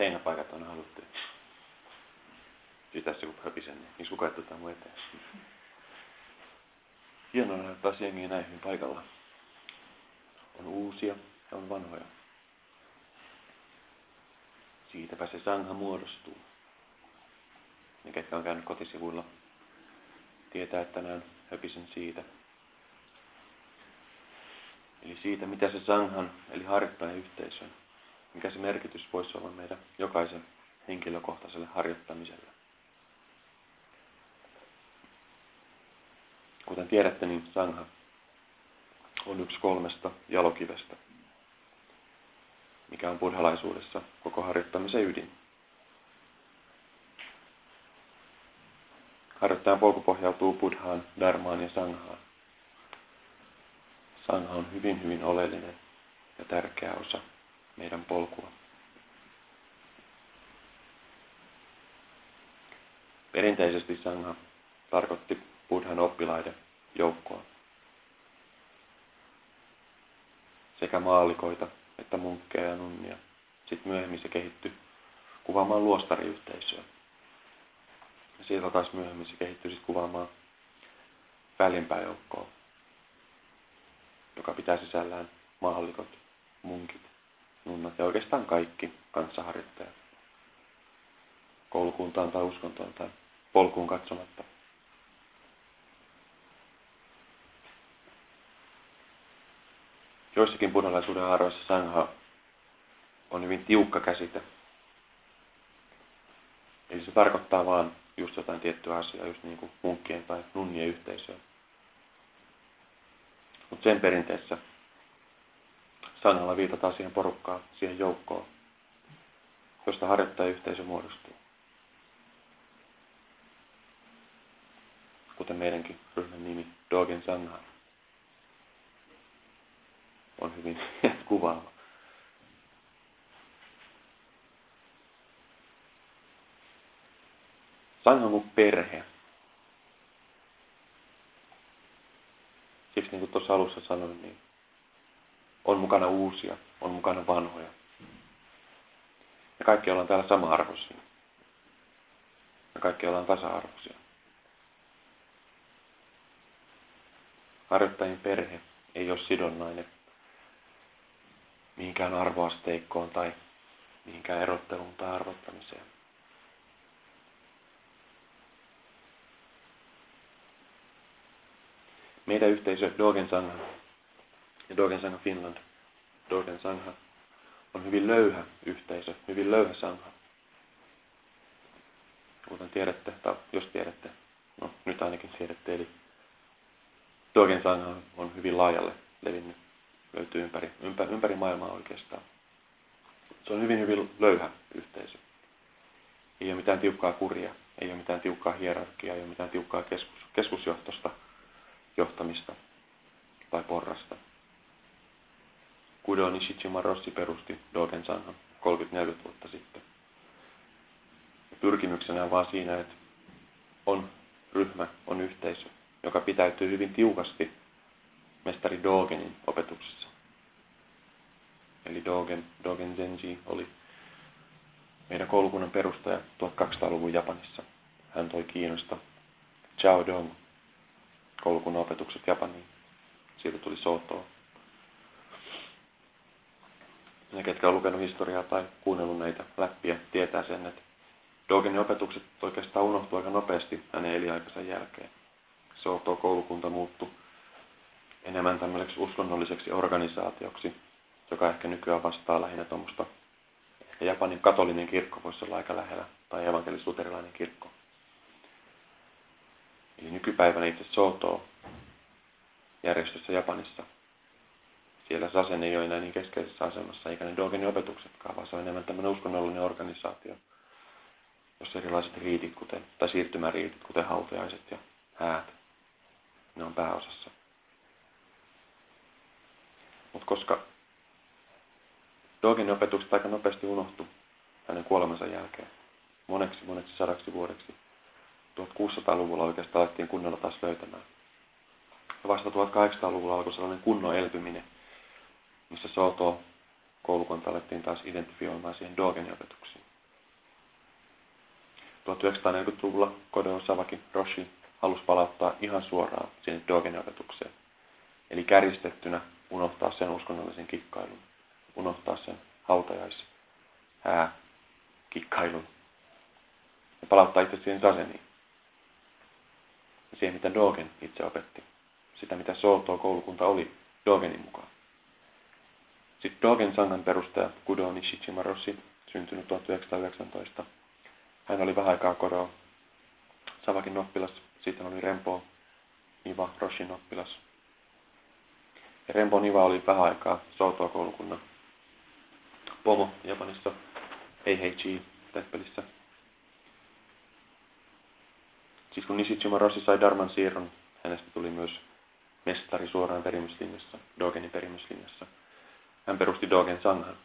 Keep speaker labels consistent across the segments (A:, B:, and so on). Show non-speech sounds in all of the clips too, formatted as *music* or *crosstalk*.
A: seinäpaikat on haluttu. Siis tässä kun höpisen, niin kukaan tuota mun eteen? Hienoa nähdä taas jengiä näin hyvin paikalla. On uusia ja on vanhoja. Siitäpä se sangha muodostuu. Ne, ketkä on käynyt kotisivuilla, tietää, että näin höpisen siitä. Eli siitä, mitä se sanghan, eli harjoittajan yhteisön, mikä se merkitys voisi olla meidän jokaisen henkilökohtaiselle harjoittamiselle. Kuten tiedätte, niin sangha on yksi kolmesta jalokivestä, mikä on buddhalaisuudessa koko harjoittamisen ydin. Harjoittajan polku pohjautuu buddhaan, dharmaan ja sanghaan. Sangha on hyvin, hyvin oleellinen ja tärkeä osa meidän polkua. Perinteisesti sangha tarkoitti buddhan oppilaiden joukkoa. Sekä maalikoita että munkkeja ja nunnia. Sitten myöhemmin se kehittyi kuvaamaan luostariyhteisöä. Ja sieltä taas myöhemmin se kehittyi sitten kuvaamaan väljempää joukkoa, joka pitää sisällään maallikot, munkit, nunnat ja oikeastaan kaikki kanssaharjoittajat. Koulukuntaan tai uskontoon tai polkuun katsomatta. Joissakin buddhalaisuuden haaroissa sangha on hyvin tiukka käsite. Eli se tarkoittaa vaan just jotain tiettyä asiaa, just niin kuin munkkien tai nunnien yhteisöä. Mutta sen perinteessä sanalla viitataan siihen porukkaan, siihen joukkoon, josta harjoittajayhteisö muodostuu. Kuten meidänkin ryhmän nimi, Dogen Sangha, on hyvin *laughs* kuvaava. Sangha perhe. Siksi niin kuin tuossa alussa sanoin, niin on mukana uusia, on mukana vanhoja. Ja kaikki ollaan täällä sama-arvoisia. Ja kaikki ollaan tasa-arvoisia. Harjoittajien perhe ei ole sidonnainen mihinkään arvoasteikkoon tai mihinkään erotteluun tai arvottamiseen. Meidän yhteisö Dogen Sangha ja Dogen Sangha Finland, Dogen Sangha, on hyvin löyhä yhteisö, hyvin löyhä sangha. Kuten tiedätte, tai jos tiedätte, no nyt ainakin tiedätte, eli Dogen Sangha on hyvin laajalle levinnyt, löytyy ympäri, ympäri, ympäri maailmaa oikeastaan. Se on hyvin, hyvin löyhä yhteisö. Ei ole mitään tiukkaa kuria, ei ole mitään tiukkaa hierarkiaa, ei ole mitään tiukkaa keskus, keskusjohtosta johtamista tai porrasta. Kudo Nishijima Rossi perusti Dogen Sanhan 30-40 vuotta sitten. Ja pyrkimyksenä on vaan siinä, että on ryhmä, on yhteisö, joka pitäytyy hyvin tiukasti mestari Dogenin opetuksessa. Eli Dogen, Dogen Zenji oli meidän koulukunnan perustaja 1200-luvun Japanissa. Hän toi Kiinasta Chao Dong koulukunnan opetukset Japaniin. Siitä tuli Soto. Ne, ketkä on lukenut historiaa tai kuunnellut näitä läppiä, tietää sen, että Dogenin opetukset oikeastaan unohtuu aika nopeasti hänen eliaikansa jälkeen. Soto-koulukunta muuttui enemmän tämmöiseksi uskonnolliseksi organisaatioksi, joka ehkä nykyään vastaa lähinnä tuommoista, ehkä Japanin katolinen kirkko voisi olla aika lähellä, tai evankelis-luterilainen kirkko. Eli nykypäivänä itse Soto järjestössä Japanissa. Siellä Sasen ei ole enää niin keskeisessä asemassa, eikä ne Dogenin opetuksetkaan, vaan se on enemmän tämmöinen uskonnollinen organisaatio, jossa erilaiset riitit, kuten, tai siirtymäriitit, kuten hautajaiset ja häät, ne on pääosassa. Mutta koska Dogenin opetukset aika nopeasti unohtu hänen kuolemansa jälkeen, moneksi moneksi sadaksi vuodeksi, 1600-luvulla oikeastaan alettiin kunnolla taas löytämään. Ja vasta 1800-luvulla alkoi sellainen kunnon elpyminen, missä Soto koulukunta alettiin taas identifioimaan siihen Dogenin opetuksiin. 1940-luvulla Kodeo Savaki Roshi halusi palauttaa ihan suoraan sinne Dogenin opetukseen. Eli kärjistettynä unohtaa sen uskonnollisen kikkailun, unohtaa sen hautajais, ää, kikkailun ja palauttaa itse siihen saseniin. Ja siihen, mitä Dogen itse opetti. Sitä, mitä Soto-koulukunta oli Dogenin mukaan. Sitten Dogen sangan perustaja Kudo Nishijima Rossi, syntynyt 1919. Hän oli vähän aikaa Koro Savakin oppilas, sitten oli Rempo Niva Roshin oppilas. Ja Rempo Niva oli vähän aikaa Soto-koulukunnan pomo Japanissa, Heiheiji temppelissä. Siis kun Nishijima sai Darman siirron, hänestä tuli myös mestari suoraan perimyslinjassa, Dogenin perimyslinjassa. Hän perusti Dogen Sanghan.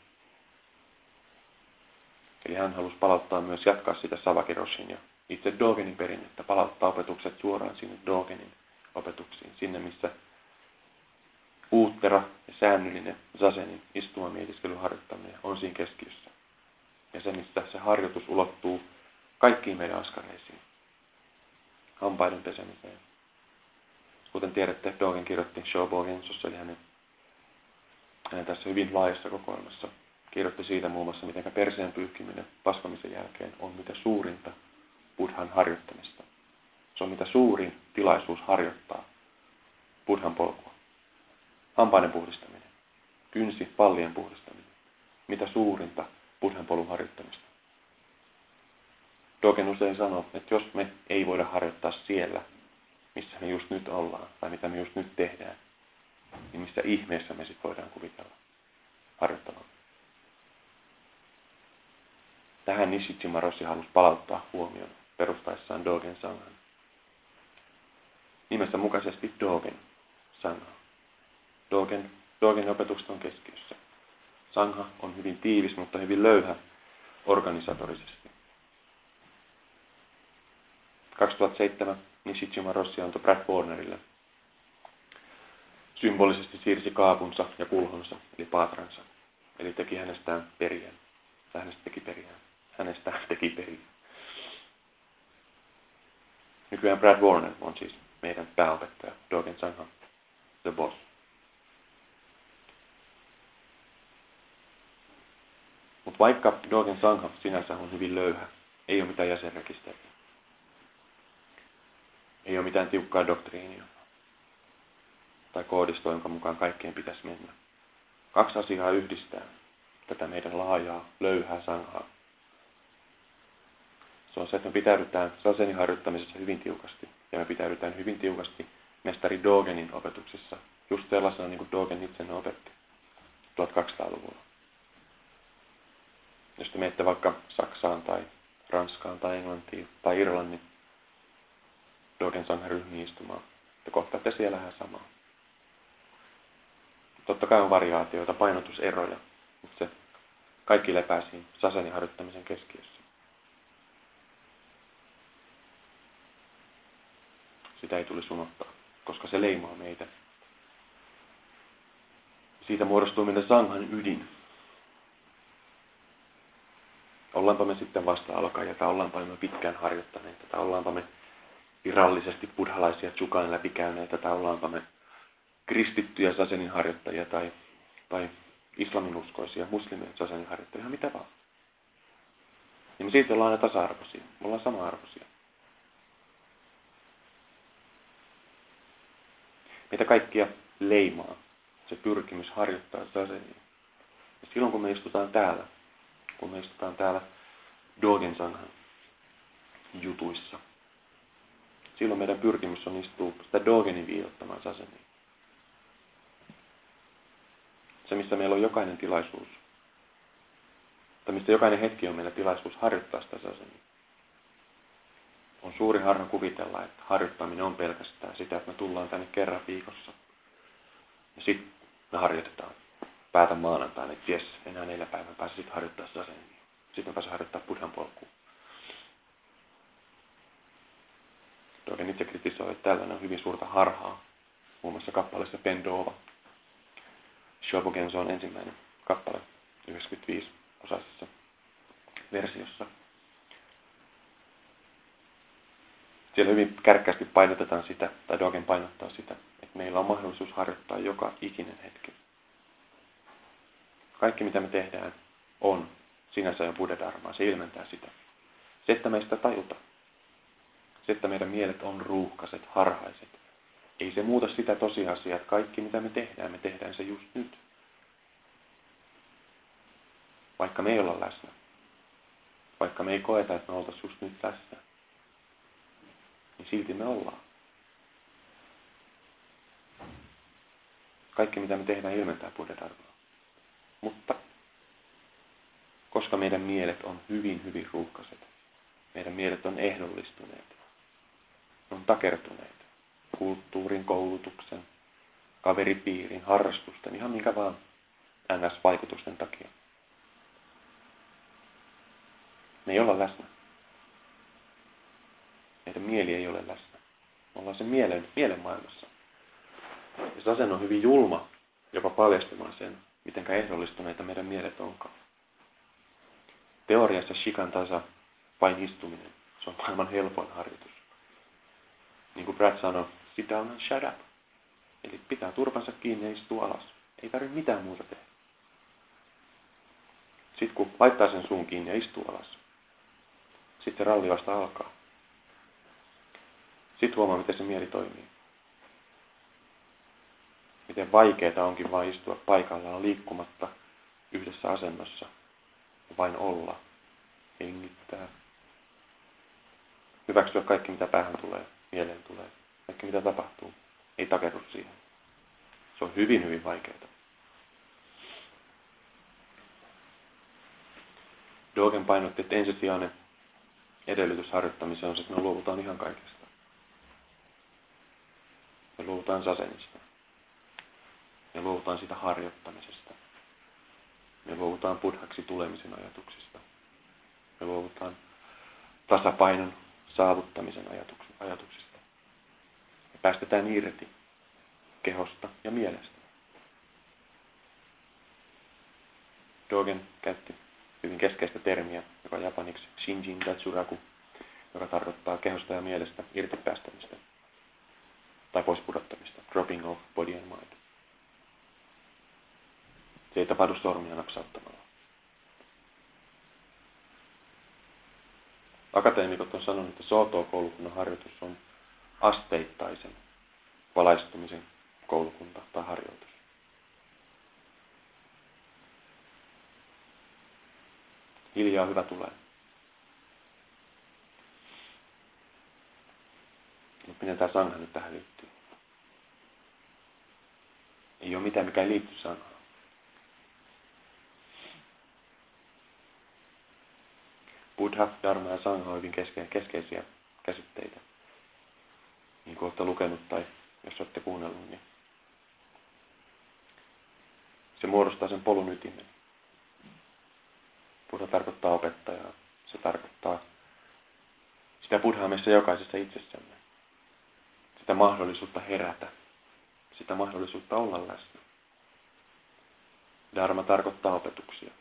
A: Eli hän halusi palauttaa myös jatkaa sitä Savakiroshin ja itse Dogenin perinnettä, palauttaa opetukset suoraan sinne Dogenin opetuksiin, sinne missä uuttera ja säännöllinen zasenin istuma mietiskelyn harjoittaminen on siinä keskiössä. Ja se, missä se harjoitus ulottuu kaikkiin meidän askareisiin. Hampaiden pesemiseen. Kuten tiedätte, Dogen kirjoitti Shobogensossa, eli hänen, hänen tässä hyvin laajassa kokoelmassa. Kirjoitti siitä muun muassa, miten perseen pyyhkiminen paskamisen jälkeen on mitä suurinta buddhan harjoittamista. Se on mitä suurin tilaisuus harjoittaa buddhan polkua. Hampaiden puhdistaminen, kynsi, pallien puhdistaminen, mitä suurinta buddhan polun harjoittamista. Dogen usein sanoo, että jos me ei voida harjoittaa siellä, missä me just nyt ollaan, tai mitä me just nyt tehdään, niin missä ihmeessä me sitten voidaan kuvitella harjoittamaan. Tähän Nishijima Rossi halusi palauttaa huomioon perustaessaan Dogen Sanghan. Nimessä mukaisesti Dogen Sangha. Dogen, Dogen opetukset on keskiössä. Sangha on hyvin tiivis, mutta hyvin löyhä organisatorisesti. 2007 Nishijima Rossi antoi Brad Warnerille. Symbolisesti siirsi kaapunsa ja kulhonsa, eli paatransa. Eli teki hänestään perijän. Hänestä teki perijän. Hänestä teki perijän. Nykyään Brad Warner on siis meidän pääopettaja, Dogen Sangha, the boss. Mutta vaikka Dogen Sangha sinänsä on hyvin löyhä, ei ole mitään jäsenrekisteriä. Ei ole mitään tiukkaa doktriinia tai koodistoa, jonka mukaan kaikkeen pitäisi mennä. Kaksi asiaa yhdistää tätä meidän laajaa, löyhää sanhaa. Se on se, että me pitäydytään sasenin harjoittamisessa hyvin tiukasti. Ja me pitäydytään hyvin tiukasti mestari Dogenin opetuksessa. Just sellaisena niin kuin Dogen itse opetti 1200-luvulla. Jos te menette vaikka Saksaan tai Ranskaan tai Englantiin tai Irlannin Dogen ryhmiin istumaan, te kohtaatte siellä ihan samaa. Totta kai on variaatioita, painotuseroja, mutta se kaikki lepää siinä sasenin harjoittamisen keskiössä. Sitä ei tulisi unohtaa, koska se leimaa meitä. Siitä muodostuu meidän sanghan ydin. Ollaanpa me sitten vasta alkajia tai ollaanpa me pitkään harjoittaneita tai ollaanpa me virallisesti buddhalaisia tsukan läpikäyneitä tai ollaanpa me kristittyjä sasenin harjoittajia tai, tai islaminuskoisia muslimien sasenin harjoittajia, mitä vaan. Niin me siitä ollaan aina tasa-arvoisia. Me ollaan sama-arvoisia. Meitä kaikkia leimaa se pyrkimys harjoittaa sasenia. Ja silloin kun me istutaan täällä, kun me istutaan täällä Dogen sanhan jutuissa, silloin meidän pyrkimys on istua sitä Dogenin viidottamaan saseniin. Se, missä meillä on jokainen tilaisuus, tai mistä jokainen hetki on meillä tilaisuus harjoittaa sitä sasenia. On suuri harha kuvitella, että harjoittaminen on pelkästään sitä, että me tullaan tänne kerran viikossa. Ja sitten me harjoitetaan. Päätän maanantaina, että jes, enää neljä päivää pääsee sitten harjoittaa sasenia. Sitten me pääsee harjoittaa buddhan polkuun. Dogen itse kritisoi, että tällainen on hyvin suurta harhaa. Muun muassa kappaleessa Pendova. Shobogenso on ensimmäinen kappale 95 osaisessa versiossa. Siellä hyvin kärkkäästi painotetaan sitä, tai Dogen painottaa sitä, että meillä on mahdollisuus harjoittaa joka ikinen hetki. Kaikki mitä me tehdään on sinänsä jo Buddha-dharmaa. Se ilmentää sitä. Se, että meistä tajuta. Se, että meidän mielet on ruuhkaset, harhaiset. Ei se muuta sitä tosiasiaa, että kaikki mitä me tehdään, me tehdään se just nyt. Vaikka me ei olla läsnä. Vaikka me ei koeta, että me oltaisiin just nyt läsnä. Niin silti me ollaan. Kaikki mitä me tehdään ilmentää buddha Mutta koska meidän mielet on hyvin, hyvin ruuhkaset, meidän mielet on ehdollistuneet, ne on takertuneet kulttuurin, koulutuksen, kaveripiirin, harrastusten, ihan minkä vaan NS-vaikutusten takia. Me ei olla läsnä. Meidän mieli ei ole läsnä. Me ollaan sen mielen, mielen maailmassa. Ja se asenne on hyvin julma, jopa paljastamaan sen, miten ehdollistuneita meidän mielet onkaan. Teoriassa shikan tasa, vain istuminen, se on maailman helpoin harjoitus. Niin kuin Brad sanoi, sit down and shut up. Eli pitää turpansa kiinni ja istua alas. Ei tarvitse mitään muuta tehdä. Sitten kun laittaa sen suun kiinni ja istuu alas, sitten ralli vasta alkaa. Sitten huomaa, miten se mieli toimii. Miten vaikeaa onkin vain istua paikallaan liikkumatta yhdessä asennossa ja vain olla, hengittää. Hyväksyä kaikki, mitä päähän tulee, mieleen tulee, kaikki mitä tapahtuu. Ei takerru siihen. Se on hyvin, hyvin vaikeaa. Dogen painotti, että ensisijainen edellytys harjoittamiseen on se, että me luovutaan ihan kaikesta. Me luovutaan sasenista. Me luovutaan sitä harjoittamisesta. Me luovutaan buddhaksi tulemisen ajatuksista. Me luovutaan tasapainon saavuttamisen ajatuksista. Päästetään irti kehosta ja mielestä. Dogen käytti hyvin keskeistä termiä, joka on japaniksi Shinjin Datsuraku, joka tarkoittaa kehosta ja mielestä irti päästämistä tai pois pudottamista, dropping off body and mind. Se ei tapahdu sormia napsauttamalla. Akateemikot on sanonut, että Soto-koulukunnan harjoitus on asteittaisen valaistumisen koulukunta tai harjoitus. Hiljaa hyvä tulee. Mutta miten tämä sanha nyt tähän liittyy? Ei ole mitään, mikä ei liitty sanhaan. Buddha, Dharma ja Sangha on hyvin keskeisiä käsitteitä. Niin kuin olette lukenut tai jos olette kuunnellut, niin se muodostaa sen polun ytimen. Buddha tarkoittaa opettajaa. Se tarkoittaa sitä Buddhaa meissä jokaisessa itsessämme. Sitä mahdollisuutta herätä. Sitä mahdollisuutta olla läsnä. Dharma tarkoittaa opetuksia.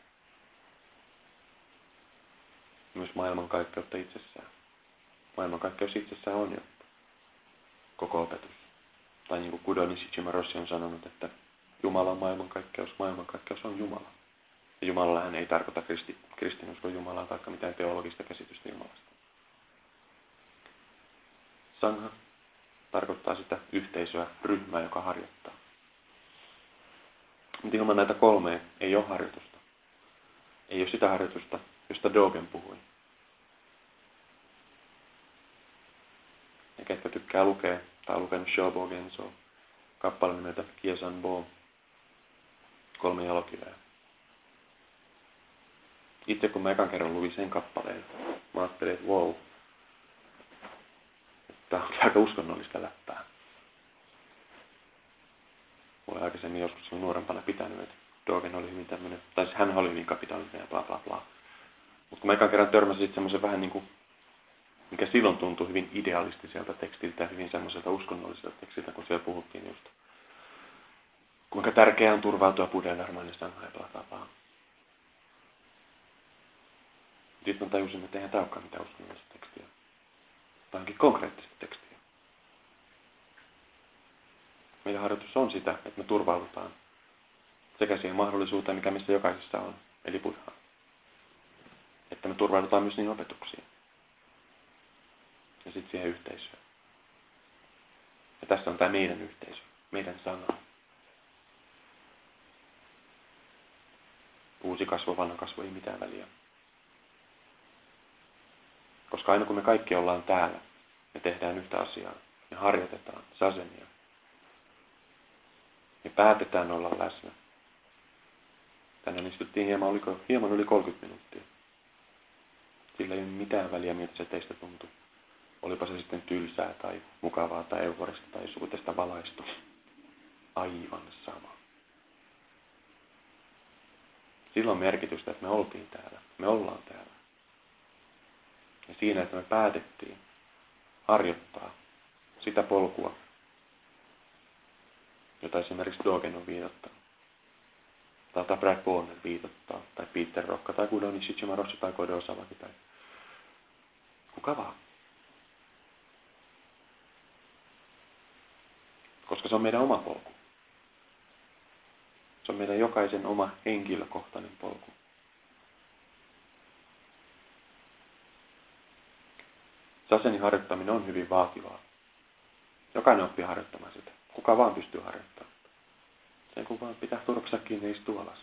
A: Myös maailmankaikkeutta itsessään. Maailmankaikkeus itsessään on jo koko opetus. Tai niin kuin Kudoni Shichimaroshi on sanonut, että Jumala on maailmankaikkeus, maailmankaikkeus on Jumala. Ja Jumalalla hän ei tarkoita kristi, kristinuskon Jumalaa tai mitään teologista käsitystä Jumalasta. Sangha tarkoittaa sitä yhteisöä, ryhmää, joka harjoittaa. Mutta ilman näitä kolmea ei ole harjoitusta. Ei ole sitä harjoitusta, josta Dogen puhui. Ja ketkä tykkää lukea tai lukenut Shobogen, se on kappale nimeltä Kiesan Bo, kolme jalokiveä. Itse kun mä ekan kerran luin sen kappaleen, mä ajattelin, että wow, tämä on aika uskonnollista läppää. Olen aikaisemmin joskus nuorempana pitänyt, että Dogen oli hyvin tämmöinen, tai hän oli hyvin kapitaalinen ja bla bla bla. Mutta kun mä ekan kerran törmäsin semmoisen vähän niin kuin, mikä silloin tuntui hyvin idealistiselta tekstiltä hyvin semmoiselta uskonnolliselta tekstiltä, kun siellä puhuttiin just kuinka tärkeää on turvautua Buddhan dharmaanista ja bla. Sitten tajusin, että eihän tämä olekaan mitään uskonnollista tekstiä. tai konkreettista tekstiä. Meidän harjoitus on sitä, että me turvaudutaan sekä siihen mahdollisuuteen, mikä missä jokaisessa on, eli buddhaan. Että me turvaudutaan myös niihin opetuksiin. Ja sitten siihen yhteisöön. Ja tässä on tämä meidän yhteisö, meidän sana. Uusi kasvo, vanha kasvo, ei mitään väliä. Koska aina kun me kaikki ollaan täällä, me tehdään yhtä asiaa. Me harjoitetaan sasenia. Me päätetään olla läsnä. Tänään istuttiin hieman, oliko, hieman yli 30 minuuttia. Sillä ei ole mitään väliä, miltä se teistä tuntuu. Olipa se sitten tylsää tai mukavaa tai euforista tai suutesta valaistu. Aivan sama. Silloin merkitystä, että me oltiin täällä. Me ollaan täällä. Ja siinä, että me päätettiin harjoittaa sitä polkua, jota esimerkiksi Dogen on viitottanut. Tai Brad Bonner viitottaa, tai Peter Rokka, tai Kudoni Shichimaroshi, tai Kode Osavaki, tai kuka vaan. Koska se on meidän oma polku. Se on meidän jokaisen oma henkilökohtainen polku. Sasenin harjoittaminen on hyvin vaativaa. Jokainen oppii harjoittamaan sitä. Kuka vaan pystyy harjoittamaan. Sen kun vaan pitää turksa kiinni ja istua alas.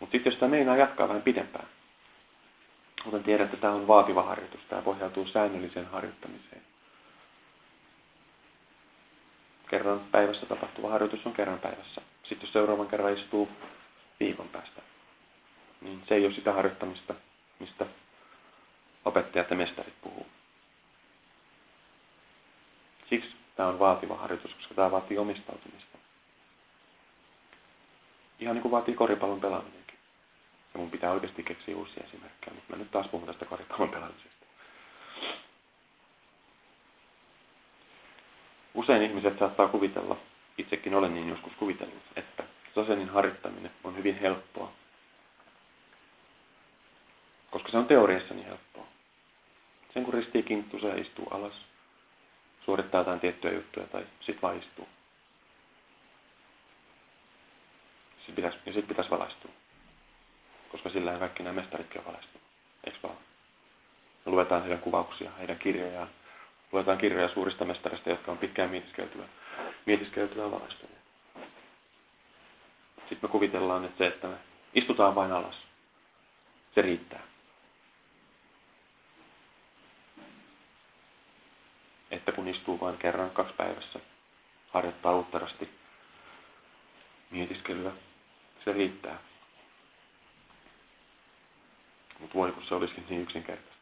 A: Mutta sitten jos sitä meinaa jatkaa vähän pidempään, Kuten tiedätte, tämä on vaativa harjoitus. Tämä pohjautuu säännölliseen harjoittamiseen. Kerran päivässä tapahtuva harjoitus on kerran päivässä. Sitten jos seuraavan kerran istuu viikon päästä, niin se ei ole sitä harjoittamista, mistä opettajat ja mestarit puhuu. Siksi tämä on vaativa harjoitus, koska tämä vaatii omistautumista. Ihan niin kuin vaatii koripallon pelaaminenkin. Ja mun pitää oikeasti keksiä uusia esimerkkejä, mutta mä nyt taas puhun tästä koripallon pelaamisesta. Usein ihmiset saattaa kuvitella, itsekin olen niin joskus kuvitellut, että sasenin harjoittaminen on hyvin helppoa. Koska se on teoriassa niin helppoa. Sen kun ristii kinttu, se istuu alas, suorittaa jotain tiettyjä juttuja tai sit vaan istuu. Sitten pitäisi, ja sitten pitäisi valaistua. Koska sillä kaikki nämä mestaritkin on valaistunut. Eikö vaan? Me luetaan heidän kuvauksia, heidän kirjojaan. Luetaan kirjoja suurista mestarista, jotka on pitkään mietiskeltyä, mietiskeltyä valaistuneet. Sitten me kuvitellaan, että se, että me istutaan vain alas, se riittää. että kun istuu vain kerran kaksi päivässä, harjoittaa uutterasti mietiskelyä, se riittää. Mutta voi kun se olisikin niin yksinkertaista.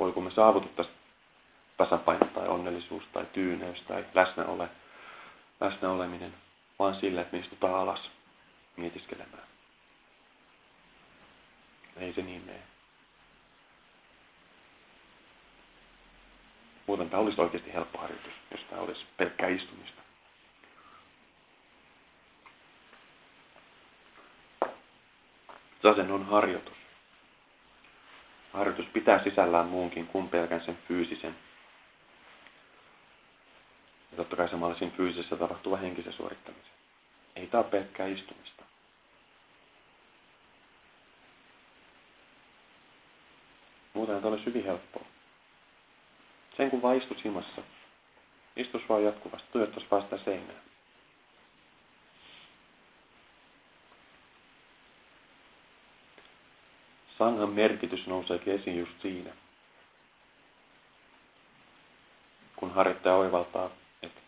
A: Voi kun me saavutettaisiin tasapaino tai onnellisuus tai tyyneys tai läsnäole, läsnäoleminen vaan sillä, että me istutaan alas mietiskelemään. Ei se niin mene. Muuten tämä olisi oikeasti helppo harjoitus, jos tämä olisi pelkkää istumista. Sasen on harjoitus. Harjoitus pitää sisällään muunkin kuin pelkän sen fyysisen. Ja totta kai samalla siinä fyysisessä tapahtuva henkisen suorittamisen. Ei tämä ole pelkkää istumista. Muuten tämä olisi hyvin helppoa. Sen kun vaan istus himassa. Istus vaan jatkuvasti, tuijottas vaan sitä seinää. Sangan merkitys nouseekin esiin just siinä, kun harjoittaja oivaltaa, että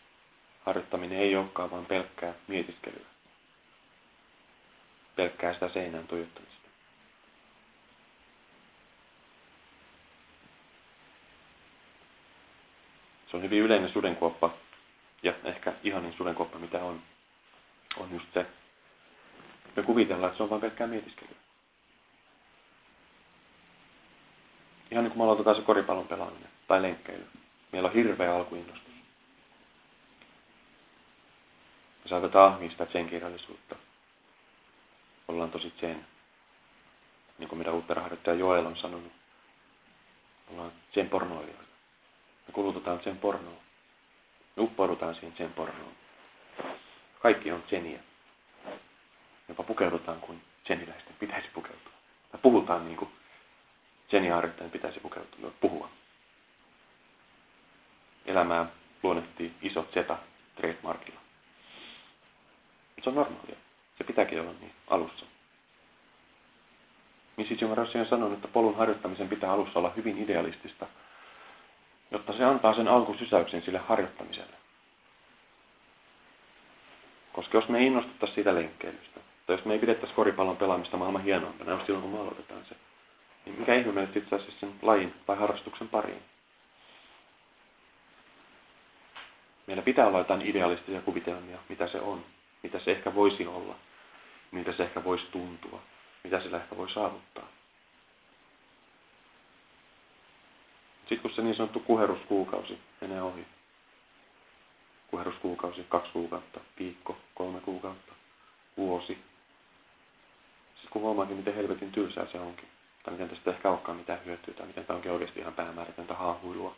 A: harjoittaminen ei olekaan vain pelkkää mietiskelyä, pelkkää sitä seinään tuijottamista. Se on hyvin yleinen sudenkuoppa, ja ehkä ihanin sudenkuoppa, mitä on, on just se. Me kuvitellaan, että se on vain pelkkää mietiskelyä. Ihan niin kuin me aloitetaan se koripallon pelaaminen tai lenkkeily. Meillä on hirveä alkuinnostus. Me saatetaan ahmia sen kirjallisuutta. Ollaan tosi sen. niin kuin meidän uutterahdottaja Joel on sanonut. Ollaan sen pornoilijoita. Me kulutetaan sen pornoa. Me uppoudutaan siihen sen pornoon. Kaikki on seniä. Jopa pukeudutaan kuin seniläisten pitäisi pukeutua. Ja puhutaan niin kuin seniaarittain pitäisi pukeutua, puhua. Elämää luonnehtii isot zeta trademarkilla. Se on normaalia. Se pitääkin olla niin alussa. Missis Jumarassi on sanonut, että polun harjoittamisen pitää alussa olla hyvin idealistista, jotta se antaa sen alkusysäyksen sille harjoittamiselle. Koska jos me ei innostuttaisi siitä lenkkeilystä, tai jos me ei pidettäisi koripallon pelaamista maailman hienoimpana, jos silloin kun me aloitetaan se, niin mikä ihme meidät itse asiassa sen lajin tai harrastuksen pariin? Meillä pitää olla jotain idealistisia kuvitelmia, mitä se on, mitä se ehkä voisi olla, miltä se ehkä voisi tuntua, mitä sillä ehkä voi saavuttaa. Sitten kun se niin sanottu kuheruskuukausi menee ohi, kuheruskuukausi, kaksi kuukautta, viikko, kolme kuukautta, vuosi. Sitten kun huomaakin, miten helvetin tylsää se onkin, tai miten tästä ehkä olekaan mitään hyötyä, tai miten tämä onkin oikeasti ihan päämäärätöntä haahuilua,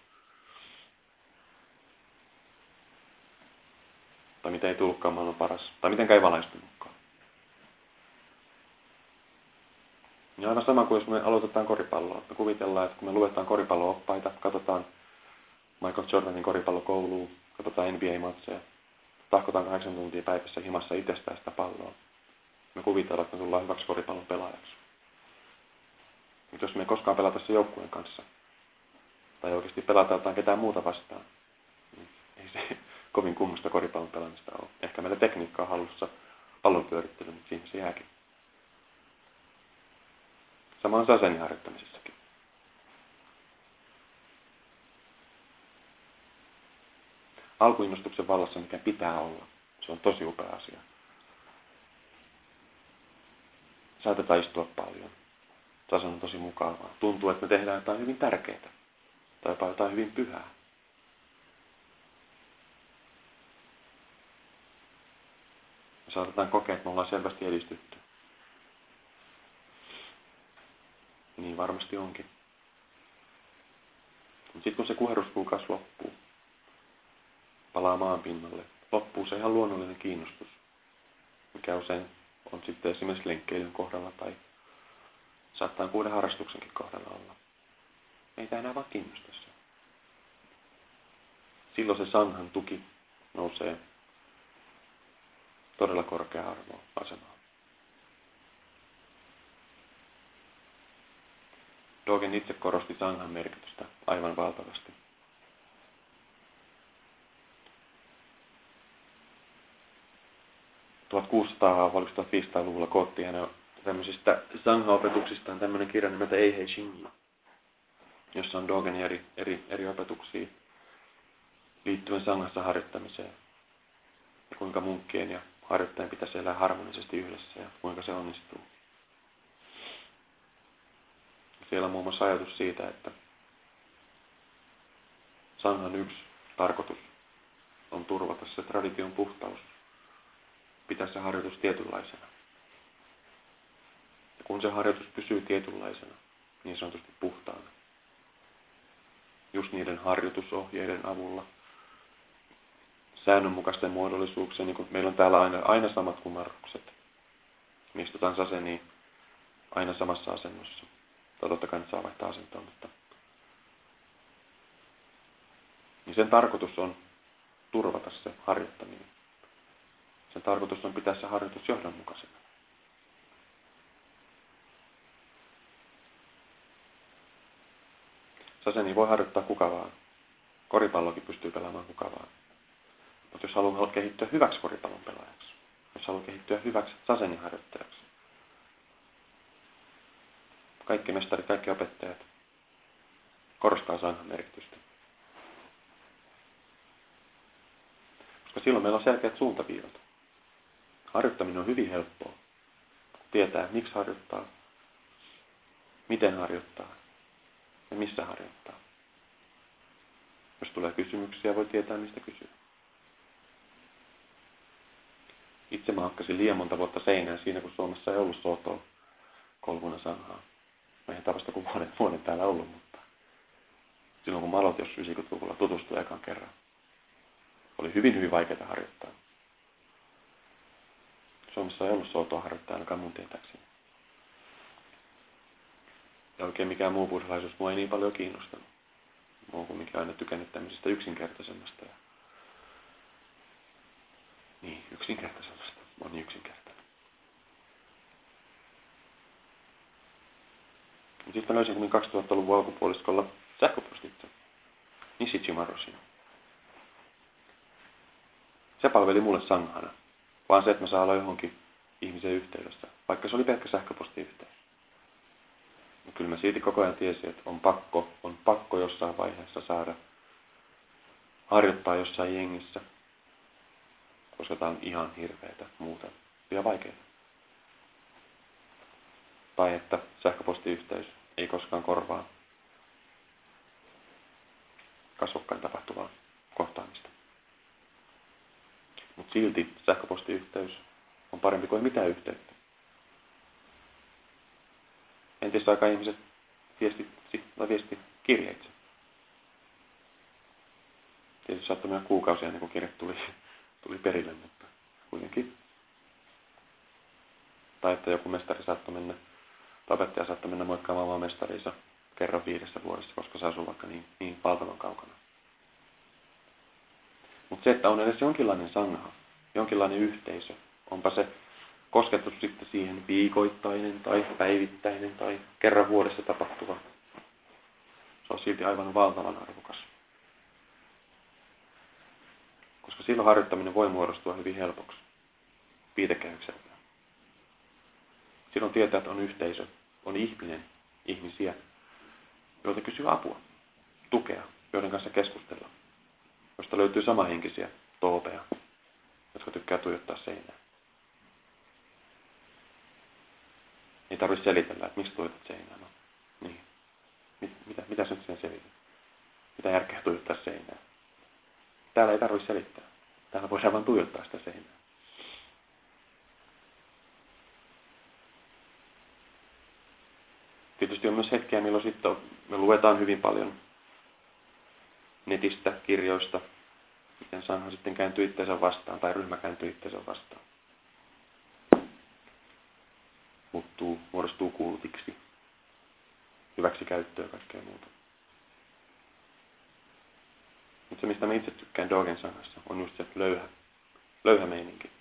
A: tai miten ei tullutkaan maailman paras, tai miten ei valaistunutkaan. Ja aina sama kuin jos me aloitetaan koripalloa. Me kuvitellaan, että kun me luetaan koripallooppaita, katsotaan Michael Jordanin koripallokouluun, katsotaan NBA-matseja, tahkotaan kahdeksan tuntia päivässä himassa itsestään sitä palloa. Me kuvitellaan, että me tullaan hyväksi koripallon pelaajaksi. Mutta jos me ei koskaan pelata se joukkueen kanssa, tai oikeasti pelata jotain ketään muuta vastaan, niin ei se *laughs* kovin kummusta koripallon pelaamista ole. Ehkä meillä tekniikkaa halussa pallon pyörittely, mutta siinä se jääkin. Sama on sasenin harjoittamisessakin. Alkuinnostuksen vallassa, mikä pitää olla. Se on tosi upea asia. Saatetaan istua paljon. Sasen on tosi mukavaa. Tuntuu, että me tehdään jotain hyvin tärkeää. Tai jopa jotain hyvin pyhää. Me saatetaan kokea, että me ollaan selvästi edistytty. Niin varmasti onkin. Mutta sitten kun se kuheruskuukausi loppuu, palaa maan pinnalle, loppuu se ihan luonnollinen kiinnostus, mikä usein on sitten esimerkiksi lenkkeilyn kohdalla tai saattaa kuuden harrastuksenkin kohdalla olla. Meitä enää vaan kiinnosta se. Silloin se sanhan tuki nousee todella korkea arvoa asemaan. Dogen itse korosti sangan merkitystä aivan valtavasti. vai 1500-luvulla kootti hänen tämmöisistä sangha-opetuksistaan tämmöinen kirja nimeltä Ei Hei Shingi, jossa on Dogen eri, eri, eri opetuksia liittyen sangassa harjoittamiseen ja kuinka munkkien ja harjoittajien pitäisi elää harmonisesti yhdessä ja kuinka se onnistuu. Siellä on muun muassa ajatus siitä, että sangan yksi tarkoitus on turvata se tradition puhtaus, pitää se harjoitus tietynlaisena. Kun se harjoitus pysyy tietynlaisena, niin sanotusti puhtaana, just niiden harjoitusohjeiden avulla, säännönmukaisten muodollisuuksien, niin kuin meillä on täällä aina, aina samat kumarrukset. Me istutaan saseniin aina samassa asennossa. Tai totta kai nyt saa vaihtaa asentoa, mutta... Niin sen tarkoitus on turvata se harjoittaminen. Sen tarkoitus on pitää se harjoitus johdonmukaisena. Saseni voi harjoittaa kuka vaan. Koripallokin pystyy pelaamaan kuka vaan. Mutta jos haluaa kehittyä hyväksi koripallon pelaajaksi, jos haluaa kehittyä hyväksi sasenin harjoittajaksi, kaikki mestarit, kaikki opettajat korostaa sangan merkitystä. Koska silloin meillä on selkeät suuntaviivat. Harjoittaminen on hyvin helppoa. Tietää, miksi harjoittaa, miten harjoittaa ja missä harjoittaa. Jos tulee kysymyksiä, voi tietää, mistä kysyä. Itse mä hakkasin liian monta vuotta seinään siinä, kun Suomessa ei ollut sotoa kolmuna sanhaa. Mä en tavasta kuin vuoden, vuoden täällä ollut, mutta silloin kun mä aloitin jos 90-luvulla tutustua ekan kerran, oli hyvin, hyvin vaikeaa harjoittaa. Suomessa ei ollut soutoa harjoittaa ainakaan mun tietääkseni. Ja oikein mikään muu buddhalaisuus mua ei niin paljon kiinnostanut. Mä oon kumminkin aina tykännyt tämmöisestä yksinkertaisemmasta. Ja... Niin, yksinkertaisemmasta. Mä oon niin yksinkertainen. Sitten mä löysin 2000-luvun alkupuoliskolla sähköpostitse. Nishichimarosin. Se palveli mulle sanghana, vaan se, että mä saan olla johonkin ihmisen yhteydessä, vaikka se oli pelkkä sähköpostiyhteys. Kyllä mä silti koko ajan tiesin, että on pakko, on pakko jossain vaiheessa saada harjoittaa jossain jengissä, koska tämä on ihan hirveätä muuta ja vaikeaa. Tai että sähköpostiyhteys ei koskaan korvaa kasvokkain tapahtuvaa kohtaamista. Mutta silti sähköpostiyhteys on parempi kuin mitään yhteyttä. Aika ihmiset viesti, tai viesti kirjeitse. Tietysti saattoi mennä kuukausia ennen kuin kirje tuli, tuli perille, mutta kuitenkin. Tai että joku mestari saattoi mennä, tai opettaja saattoi mennä moikkaamaan omaa mestarinsa kerran viidessä vuodessa, koska se asuu vaikka niin, niin valtavan kaukana. Mutta se, että on edes jonkinlainen sanha, jonkinlainen yhteisö, onpa se kosketus sitten siihen viikoittainen tai päivittäinen tai kerran vuodessa tapahtuva. Se on silti aivan valtavan arvokas. Koska silloin harjoittaminen voi muodostua hyvin helpoksi viitekehyksellä. Silloin tietää, että on yhteisö, on ihminen, ihmisiä, joilta kysyy apua, tukea, joiden kanssa keskustella, josta löytyy samahenkisiä toopeja, jotka tykkää tuijottaa seinään. Ei tarvitse selitellä, että miksi tuijotat seinään. No, niin. Mit, mitä, mitä sä nyt sen selität? Mitä järkeä tuijottaa seinään? Täällä ei tarvitse selittää. Täällä voidaan vain tuijottaa sitä seinää. Tietysti on myös hetkiä, milloin sitten me luetaan hyvin paljon netistä, kirjoista, miten sanha sitten kääntyy itseensä vastaan tai ryhmä kääntyy itseensä vastaan. Muuttuu, muodostuu kultiksi, hyväksi käyttöä ja kaikkea muuta. Mutta se, mistä mä itse tykkään Dogen sanassa, on just se löyhä, löyhä meininki.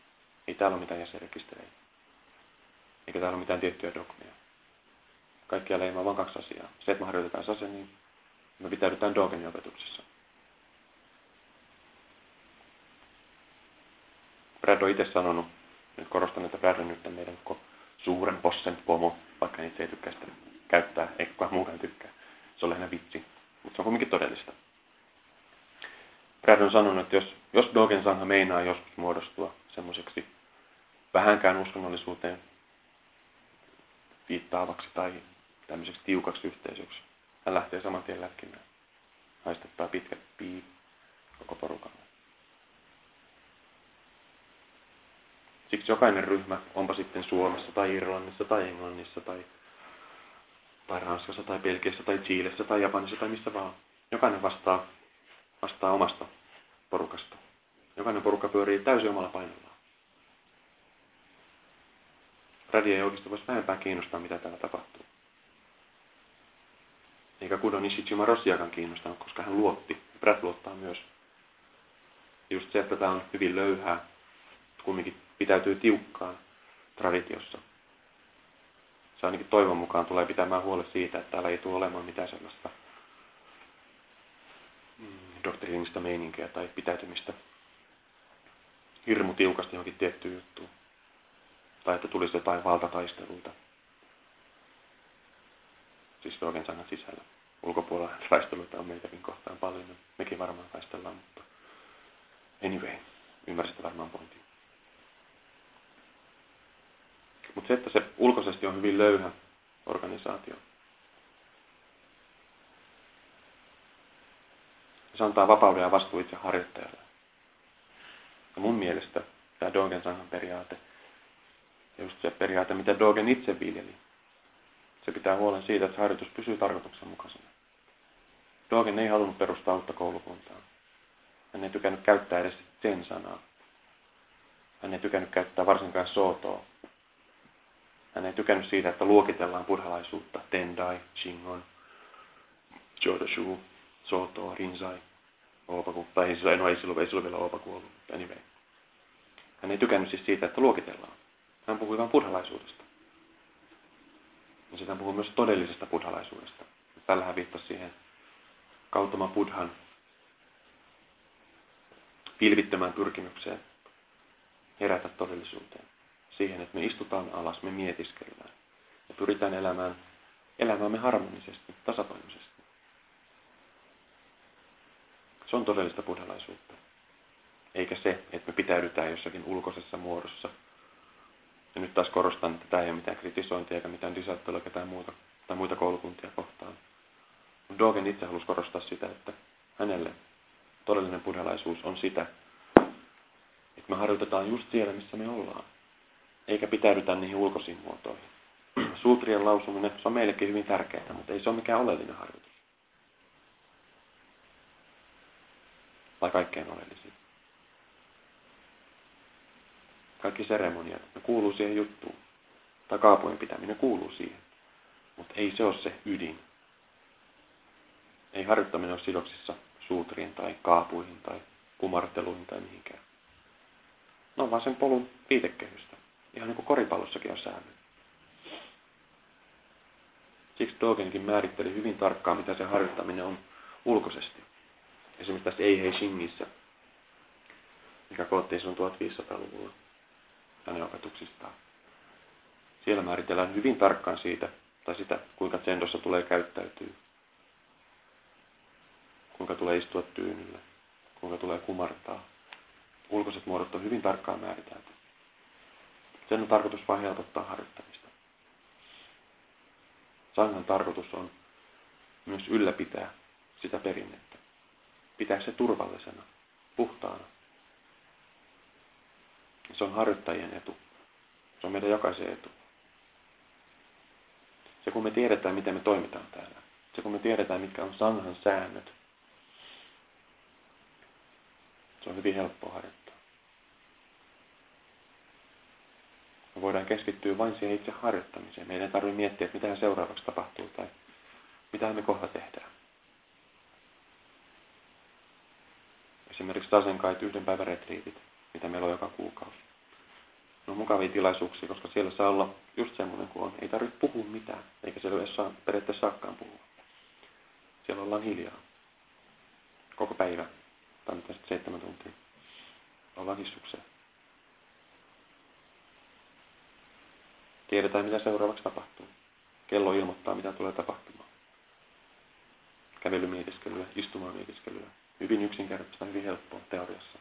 A: Ei täällä ole mitään jäsenrekistereitä. Eikä täällä ole mitään tiettyjä dogmeja. Kaikkia leimaa vain kaksi asiaa. Se, että me harjoitetaan sase, niin me pitäydytään Dogenin opetuksessa. Brad on itse sanonut, nyt korostan, että Brad on nyt meidän suuren possen pomo, vaikka niitä ei tykkää sitä käyttää, eikä kukaan muukaan tykkää. Se on lähinnä vitsi, mutta se on kuitenkin todellista. Brad on sanonut, että jos, jos Dogen sanha meinaa joskus muodostua semmoiseksi vähänkään uskonnollisuuteen viittaavaksi tai tämmöiseksi tiukaksi yhteisöksi, hän lähtee saman tien lätkimään. Haistettaa pitkät piip koko porukalle. Siksi jokainen ryhmä, onpa sitten Suomessa tai Irlannissa tai Englannissa tai, tai Ranskassa tai Belgiassa tai Chiilessä tai Japanissa tai missä vaan, jokainen vastaa, vastaa omasta porukasta. Jokainen porukka pyörii täysin omalla painollaan. Radio ei oikeastaan voisi vähempää kiinnostaa, mitä täällä tapahtuu. Eikä Kudo Nishijima Rossiakaan kiinnostanut, koska hän luotti. Brad luottaa myös. Just se, että tämä on hyvin löyhää, kumminkin pitäytyy tiukkaan traditiossa. Se ainakin toivon mukaan tulee pitämään huolta siitä, että täällä ei tule olemaan mitään sellaista mm, doktriinista meininkiä tai pitäytymistä hirmu tiukasti johonkin tiettyyn juttuun. Tai että tulisi jotain valtataisteluita. Siis Dogen sanan sisällä. Ulkopuolella *laughs* taisteluita on meitäkin kohtaan paljon. Mekin varmaan taistellaan, mutta anyway, ymmärsitte varmaan pointin. Mutta se, että se ulkoisesti on hyvin löyhä organisaatio. Se antaa vapauden ja vastuu itse harjoittajalle. Ja mun mielestä tämä Dogen sanhan periaate, ja just se periaate, mitä Dogen itse viljeli, Se pitää huolen siitä, että harjoitus pysyy tarkoituksenmukaisena. Dogen ei halunnut perustaa uutta koulukuntaa. Hän ei tykännyt käyttää edes sen sanaa. Hän ei tykännyt käyttää varsinkaan sootoa. Hän ei tykännyt siitä, että luokitellaan buddhalaisuutta Tendai, Chingon, Jodashu, Soto, Rinzai, Oopaku, tai ei, no ei silloin, ei silloin vielä Oopaku ollut, anyway. Hän ei tykännyt siis siitä, että luokitellaan. Hän puhui vain buddhalaisuudesta. Ja sitten hän puhui myös todellisesta buddhalaisuudesta. Tällä hän viittasi siihen Kautama Buddhan pilvittömään pyrkimykseen herätä todellisuuteen. Siihen, että me istutaan alas, me mietiskellään ja pyritään elämään elämäämme harmonisesti, tasapainoisesti. Se on todellista buddhalaisuutta. Eikä se, että me pitäydytään jossakin ulkoisessa muodossa. Ja nyt taas korostan, että tämä ei ole mitään kritisointia eikä mitään disattelua ketään muuta tai muita koulukuntia kohtaan. Dogen itse halusi korostaa sitä, että hänelle todellinen buddhalaisuus on sitä, että me harjoitetaan just siellä, missä me ollaan. Eikä pitäydytä niihin ulkoisiin muotoihin. Suutrien lausuminen, se on meillekin hyvin tärkeää, mutta ei se ole mikään oleellinen harjoitus. Tai kaikkein oleellisin. Kaikki seremoniat, ne kuuluu siihen juttuun. Tai kaapujen pitäminen kuuluu siihen. Mutta ei se ole se ydin. Ei harjoittaminen ole sidoksissa suutriin tai kaapuihin tai kumarteluihin tai mihinkään. Ne on vaan sen polun viitekehystä. Ihan niin kuin koripallossakin on säännöt. Siksi Dogenkin määritteli hyvin tarkkaan, mitä se harjoittaminen on ulkoisesti. Esimerkiksi tässä Ei Hei Shingissä, mikä koottiin silloin 1500-luvulla hänen opetuksistaan. Siellä määritellään hyvin tarkkaan siitä, tai sitä, kuinka tsendossa tulee käyttäytyä kuinka tulee istua tyynyllä, kuinka tulee kumartaa. Ulkoiset muodot on hyvin tarkkaan määritelty. Sen on tarkoitus vain helpottaa harjoittamista. Sangan tarkoitus on myös ylläpitää sitä perinnettä. Pitää se turvallisena, puhtaana. Se on harjoittajien etu. Se on meidän jokaisen etu. Se kun me tiedetään, miten me toimitaan täällä. Se kun me tiedetään, mitkä on sanhan säännöt, Se on hyvin helppo harjoittaa. Me voidaan keskittyä vain siihen itse harjoittamiseen. Meidän ei tarvitse miettiä, että mitä seuraavaksi tapahtuu tai mitä me kohta tehdään. Esimerkiksi tasenkait yhden päivän retriitit, mitä meillä on joka kuukausi. Ne on mukavia tilaisuuksia, koska siellä saa olla just semmoinen kuin on. Ei tarvitse puhua mitään, eikä siellä edes saa, periaatteessa saakkaan puhua. Siellä ollaan hiljaa. Koko päivä tai mitä sitten seitsemän tuntia ollaan hissukseen. Tiedetään, mitä seuraavaksi tapahtuu. Kello ilmoittaa, mitä tulee tapahtumaan. Kävelymietiskelyä, mietiskelyä. Hyvin yksinkertaista, hyvin helppoa teoriassa.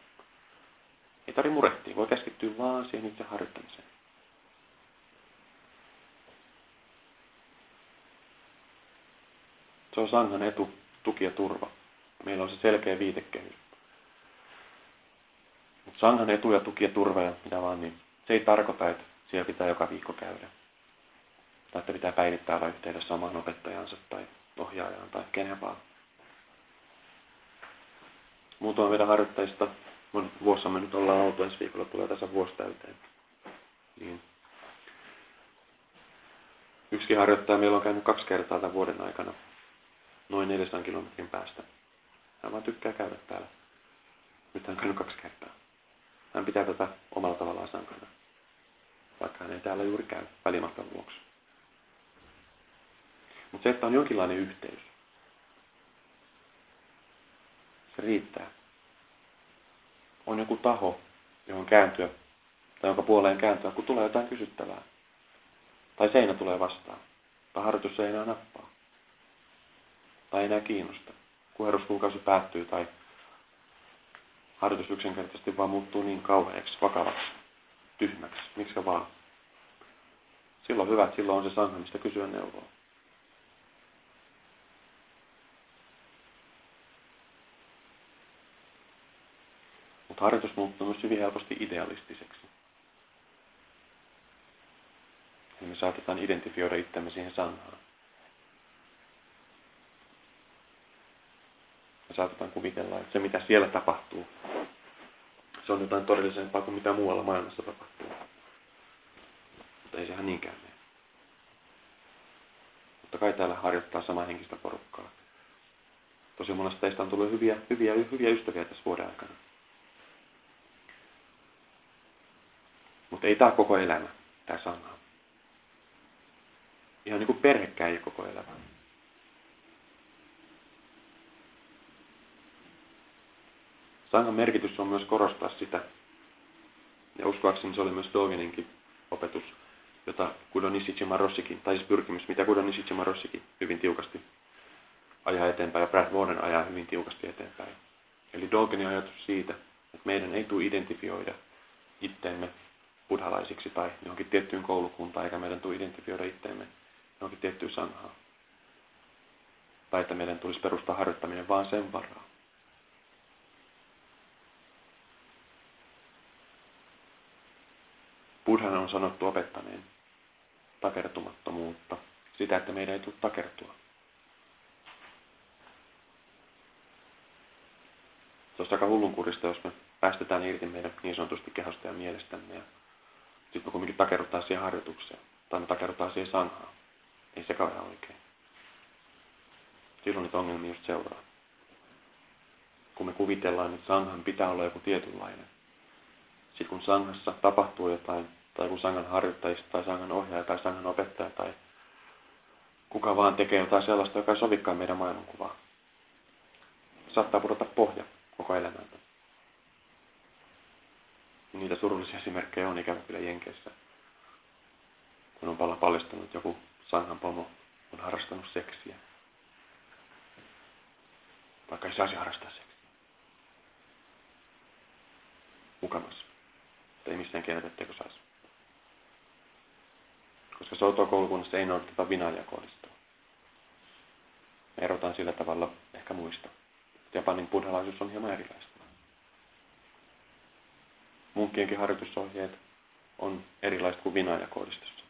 A: Ei tarvitse murehtia, voi keskittyä vaan siihen itse harjoittamiseen. Se on sangan etu, tuki ja turva. Meillä on se selkeä viitekehys. Mutta sanhan etu ja tuki ja turva ja mitä vaan, niin se ei tarkoita, että siellä pitää joka viikko käydä. Tai että pitää päivittää olla yhteydessä omaan opettajansa tai ohjaajaan tai kenen vaan. Muutama meidän harjoittajista, vuossamme nyt ollaan oltu, ensi viikolla tulee tässä vuosi täyteen. Niin. Yksikin harjoittaja meillä on käynyt kaksi kertaa tämän vuoden aikana, noin 400 kilometrin päästä. Hän vaan tykkää käydä täällä. Nyt hän on käynyt kaksi kertaa. Hän pitää tätä omalla tavallaan sankana, vaikka hän ei täällä juuri käy välimatkan vuoksi. Mutta se, että on jonkinlainen yhteys, se riittää. On joku taho, johon kääntyä, tai jonka puoleen kääntyä, kun tulee jotain kysyttävää. Tai seinä tulee vastaan. Tai harjoitus ei enää nappaa. Tai ei enää kiinnosta. Kuheruskuukausi päättyy tai harjoitus yksinkertaisesti vaan muuttuu niin kauheaksi, vakavaksi, tyhmäksi, miksi vaan. Silloin hyvä, että silloin on se sanha, mistä kysyä neuvoa. Mutta harjoitus muuttuu myös hyvin helposti idealistiseksi. Eli me saatetaan identifioida itsemme siihen sanhaan. Me saatetaan kuvitella, että se mitä siellä tapahtuu, se on jotain todellisempaa kuin mitä muualla maailmassa tapahtuu. Mutta ei sehän niinkään mene. Mutta kai täällä harjoittaa sama henkistä porukkaa. Tosi monesta teistä on tullut hyviä, hyviä, hyviä ystäviä tässä vuoden aikana. Mutta ei tämä koko elämä, tämä sana. Ihan niin kuin perhekään ei koko elämä. Sangan merkitys on myös korostaa sitä, ja uskoakseni se oli myös Dogeninkin opetus, jota Kudon Isichima Rossikin, tai siis pyrkimys, mitä Kudon Isichima Rossikin hyvin tiukasti ajaa eteenpäin, ja Brad Warren ajaa hyvin tiukasti eteenpäin. Eli Dogenin ajatus siitä, että meidän ei tule identifioida itteemme buddhalaisiksi tai johonkin tiettyyn koulukuntaan, eikä meidän tule identifioida itteemme johonkin tiettyyn sanhaan. Tai että meidän tulisi perustaa harjoittaminen vaan sen varaa. Buddhan on sanottu opettaneen takertumattomuutta, sitä, että meidän ei tule takertua. Se olisi aika hullunkurista, jos me päästetään irti meidän niin sanotusti kehosta ja mielestämme ja sitten me kuitenkin takerrutaan siihen harjoitukseen. Tai me takerrutaan siihen sanhaan. Ei se kauhean oikein. Silloin niitä ongelmia just seuraa. Kun me kuvitellaan, että sanhan pitää olla joku tietynlainen. Sitten kun sanghassa tapahtuu jotain, tai kun sangan harjoittajista, tai sangan ohjaaja, tai sangan opettaja, tai kuka vaan tekee jotain sellaista, joka ei sovikaan meidän maailmankuvaa. Saattaa pudota pohja koko elämältä. Niitä surullisia esimerkkejä on ikävä kyllä Jenkeissä. Kun on paljon paljastunut joku sangan pomo on harrastanut seksiä. Vaikka ei saisi harrastaa seksiä. Mukamas. Mutta ei missään kielletä, etteikö saisi. Koska Soutoa-koulukunnassa ei noudateta vinajakoodistoa. Me erotaan sillä tavalla ehkä muista. Japanin buddhalaisuus on hieman erilaista munkkienkin harjoitusohjeet on erilaiset kuin vinajakoodistossa.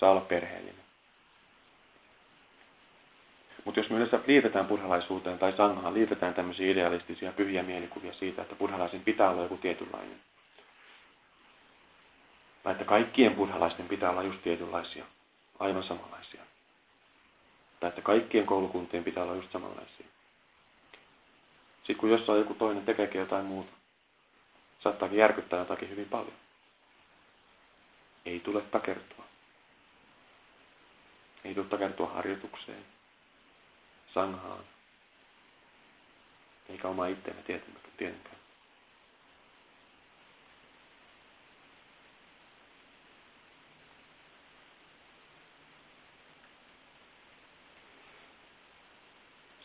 A: Saa olla perheellinen. Mutta jos me yleensä liitetään buddhalaisuuteen tai sanhaan, liitetään tämmöisiä idealistisia pyhiä mielikuvia siitä, että buddhalaisen pitää olla joku tietynlainen. Tai että kaikkien buddhalaisten pitää olla just tietynlaisia, aivan samanlaisia. Tai että kaikkien koulukuntien pitää olla just samanlaisia. Sitten kun jossain joku toinen tekeekin jotain muuta, saattaakin järkyttää jotakin hyvin paljon. Ei tule takertua. Ei tule takertua harjoitukseen, sanghaan, eikä oma itseemme tietenkään.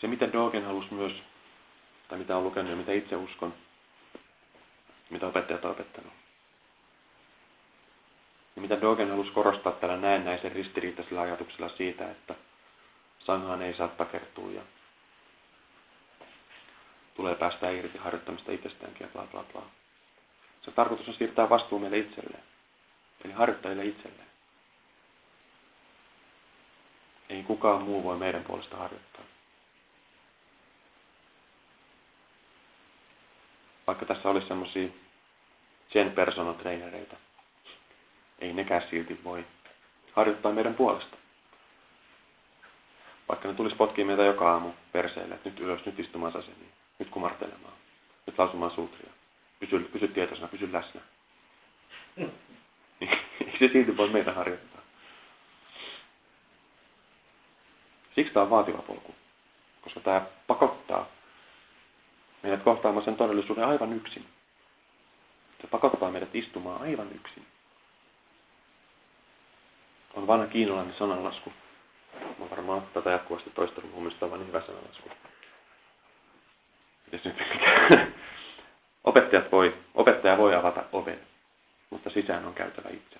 A: Mitä Dogen halusi myös, tai mitä on lukenut ja mitä itse uskon, mitä opettajat on opettanut. Ja mitä Dogen halusi korostaa tällä näennäisen ristiriitaisella ajatuksella siitä, että sanhaan ei saa takertua ja tulee päästä irti harjoittamista itsestäänkin ja bla bla bla. Se tarkoitus on siirtää vastuu meille itselleen. Eli harjoittajille itselleen. Ei kukaan muu voi meidän puolesta harjoittaa. Vaikka tässä olisi semmoisia sen personal-trainereita, ei nekään silti voi harjoittaa meidän puolesta. Vaikka ne tulisi potkia meitä joka aamu perseelle, että nyt ylös, nyt istumaan aseniin, nyt kumartelemaan, nyt lausumaan suutria. Pysy, pysy tietoisena, pysy läsnä. *laughs* Ei se silti voi meitä harjoittaa. Siksi tämä on vaativa polku, koska tämä pakottaa meidät kohtaamaan sen todellisuuden aivan yksin. Se pakottaa meidät istumaan aivan yksin. On vanha kiinalainen sananlasku. Mä varmaan tätä jatkuvasti toista mun mielestä on hyvä sananlasku. nyt Opettajat voi, opettaja voi avata oven, mutta sisään on käytävä itse.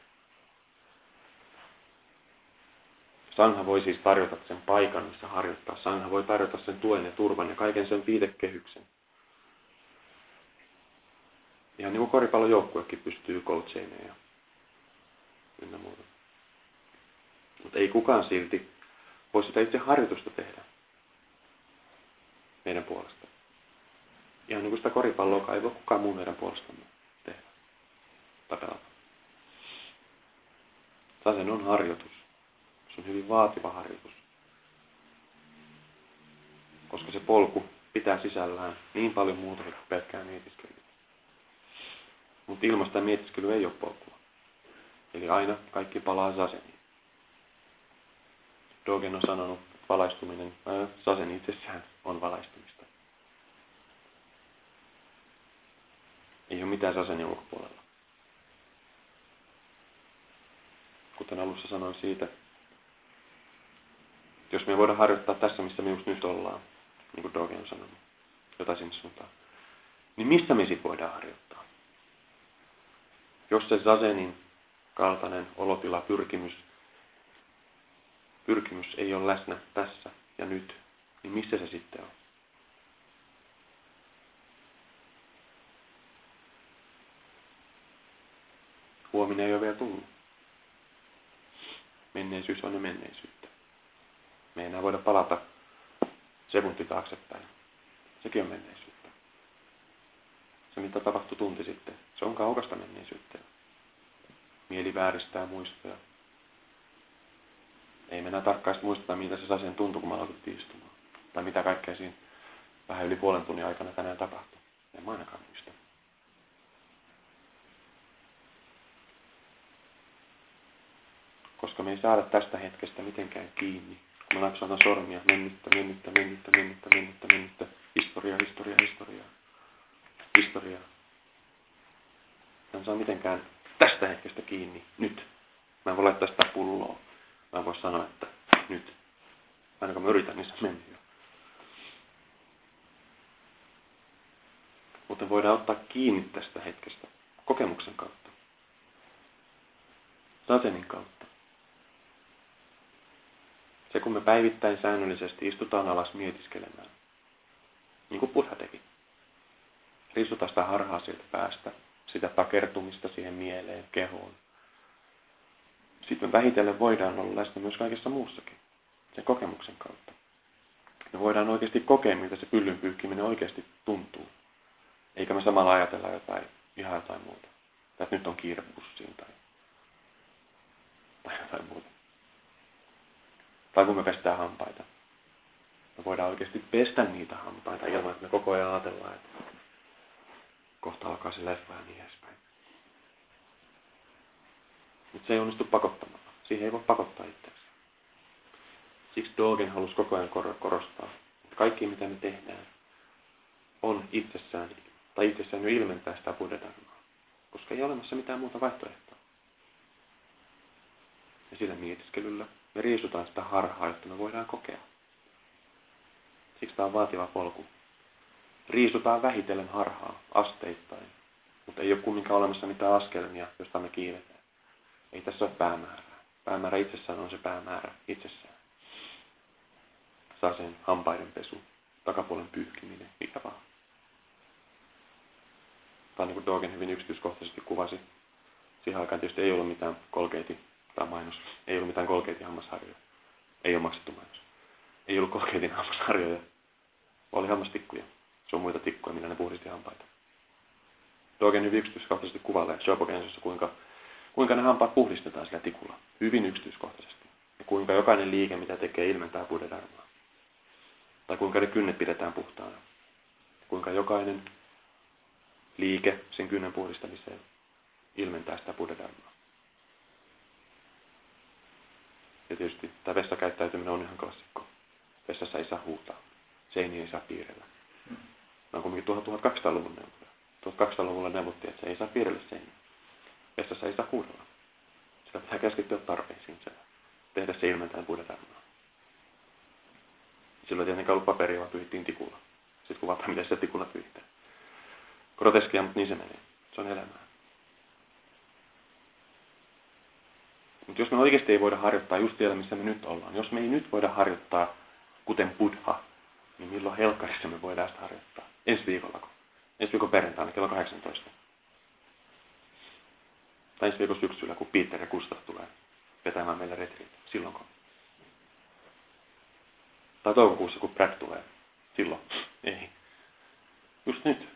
A: Sangha voi siis tarjota sen paikan, missä harjoittaa. Sangha voi tarjota sen tuen ja turvan ja kaiken sen viitekehyksen. Ihan niin kuin koripallojoukkuekin pystyy coacheinemaan ja ynnä muuta. Mutta ei kukaan silti voi sitä itse harjoitusta tehdä meidän puolesta. Ihan niin kuin sitä koripalloa ei voi kukaan muu meidän puolestamme tehdä tai pelata. Sasen on harjoitus. Se on hyvin vaativa harjoitus. Koska se polku pitää sisällään niin paljon muuta kuin pelkkää mietiskelyä. Mutta ilman sitä mietiskelyä ei ole polkua. Eli aina kaikki palaa saseniin. Dogen on sanonut, että valaistuminen, ää, sasen itsessään on valaistumista. Ei ole mitään sasenin ulkopuolella. Kuten alussa sanoin siitä, jos me voidaan harjoittaa tässä, missä me just nyt ollaan, niin kuin Dogen on sanonut, jotain sinne suuntaan, niin missä me sitten voidaan harjoittaa? Jos se Zazenin kaltainen olotila, pyrkimys, pyrkimys ei ole läsnä tässä ja nyt, niin missä se sitten on? Huominen ei ole vielä tullut. Menneisyys on jo menneisyyttä. Me ei enää voida palata sekunti taaksepäin. Sekin on menneisyyttä. Se, mitä tapahtui tunti sitten, se on kaukasta menneisyyttä. Mieli vääristää muistoja. Ei mennä tarkkaan muisteta, mitä se asian tuntui, kun me aloitettiin istumaan. Tai mitä kaikkea siinä vähän yli puolen tunnin aikana tänään tapahtui. En mä ainakaan muista. Koska me ei saada tästä hetkestä mitenkään kiinni. Kun me napsataan sormia, mennyttä, mennyttä, mennyttä, mennyttä, mennyttä, mennyttä, historia, historia, historia, historia. En saa mitenkään tästä hetkestä kiinni, nyt. Mä en voi laittaa sitä pulloa. Mä en voi sanoa, että nyt. Ainakaan mä yritän, niin se meni jo. Mutta voidaan ottaa kiinni tästä hetkestä kokemuksen kautta. Satenin kautta. Se kun me päivittäin säännöllisesti istutaan alas mietiskelemään. Niin kuin Buddha teki. Riisutaan sitä harhaa sieltä päästä sitä takertumista siihen mieleen, kehoon. Sitten me vähitellen voidaan olla läsnä myös kaikessa muussakin, sen kokemuksen kautta. Me voidaan oikeasti kokea, miltä se pyllyn pyyhkiminen oikeasti tuntuu. Eikä me samalla ajatella jotain, ihan jotain muuta. Tai että nyt on kiire bussiin tai, tai jotain muuta. Tai kun me pestään hampaita. Me voidaan oikeasti pestä niitä hampaita ilman, että me koko ajan ajatellaan, että kohta alkaa se leffa ja niin edespäin. Mutta se ei onnistu pakottamalla. Siihen ei voi pakottaa itseänsä. Siksi Dogen halusi koko ajan korostaa, että kaikki mitä me tehdään on itsessään, tai itsessään jo ilmentää sitä buddha koska ei ole olemassa mitään muuta vaihtoehtoa. Ja sillä mietiskelyllä me riisutaan sitä harhaa, jotta me voidaan kokea. Siksi tämä on vaativa polku riisutaan vähitellen harhaa asteittain, mutta ei ole kumminkaan olemassa mitään askelmia, josta me kiivetään. Ei tässä ole päämäärää. Päämäärä itsessään on se päämäärä itsessään. Saa sen hampaiden pesu, takapuolen pyyhkiminen, mikä vaan. Tai niin kuin Dogen hyvin yksityiskohtaisesti kuvasi, siihen aikaan tietysti ei ollut mitään kolkeiti tai mainos. Ei ollut mitään kolkeitin hammasharjoja. Ei ole maksettu mainos. Ei ollut kolkeitin *laughs* hammasharjoja. Oli hammastikkuja. Se on muita tikkuja, millä ne puhdisti hampaita. Dogen hyvin yksityiskohtaisesti kuvailee Shobogensossa, kuinka, kuinka ne hampaat puhdistetaan sillä tikulla. Hyvin yksityiskohtaisesti. Ja kuinka jokainen liike, mitä tekee, ilmentää buddha Tai kuinka ne kynnet pidetään puhtaana. Kuinka jokainen liike sen kynnen puhdistamiseen ilmentää sitä buddha Ja tietysti tämä vessakäyttäytyminen on ihan klassikko. Vessassa ei saa huutaa. Seini ei saa piirrellä on kuitenkin 1200-luvun neuvoja. 1200-luvulla neuvottiin, että se ei saa piirrellä seiniä. Vessassa ei saa huudella. Sitä pitää keskittyä tarpeisiin. Se, tehdä se ilmentää buddha-dharmaa. Silloin tietenkään ollut paperia, vaan pyhittiin tikulla. Sitten kuvataan, miten se tikulla pyhittää. Groteskia, mutta niin se menee. Se on elämää. Mutta jos me oikeasti ei voida harjoittaa just siellä, missä me nyt ollaan, jos me ei nyt voida harjoittaa kuten Buddha, niin milloin helkkarissa me voidaan sitä harjoittaa? Ensi viikolla. Ensi viikon perjantaina kello 18. Tai ensi viikon syksyllä, kun Peter ja Gustav tulee vetämään meille retriit. Silloinko? Tai toukokuussa, kun Brad tulee. Silloin. Ei. Just nyt.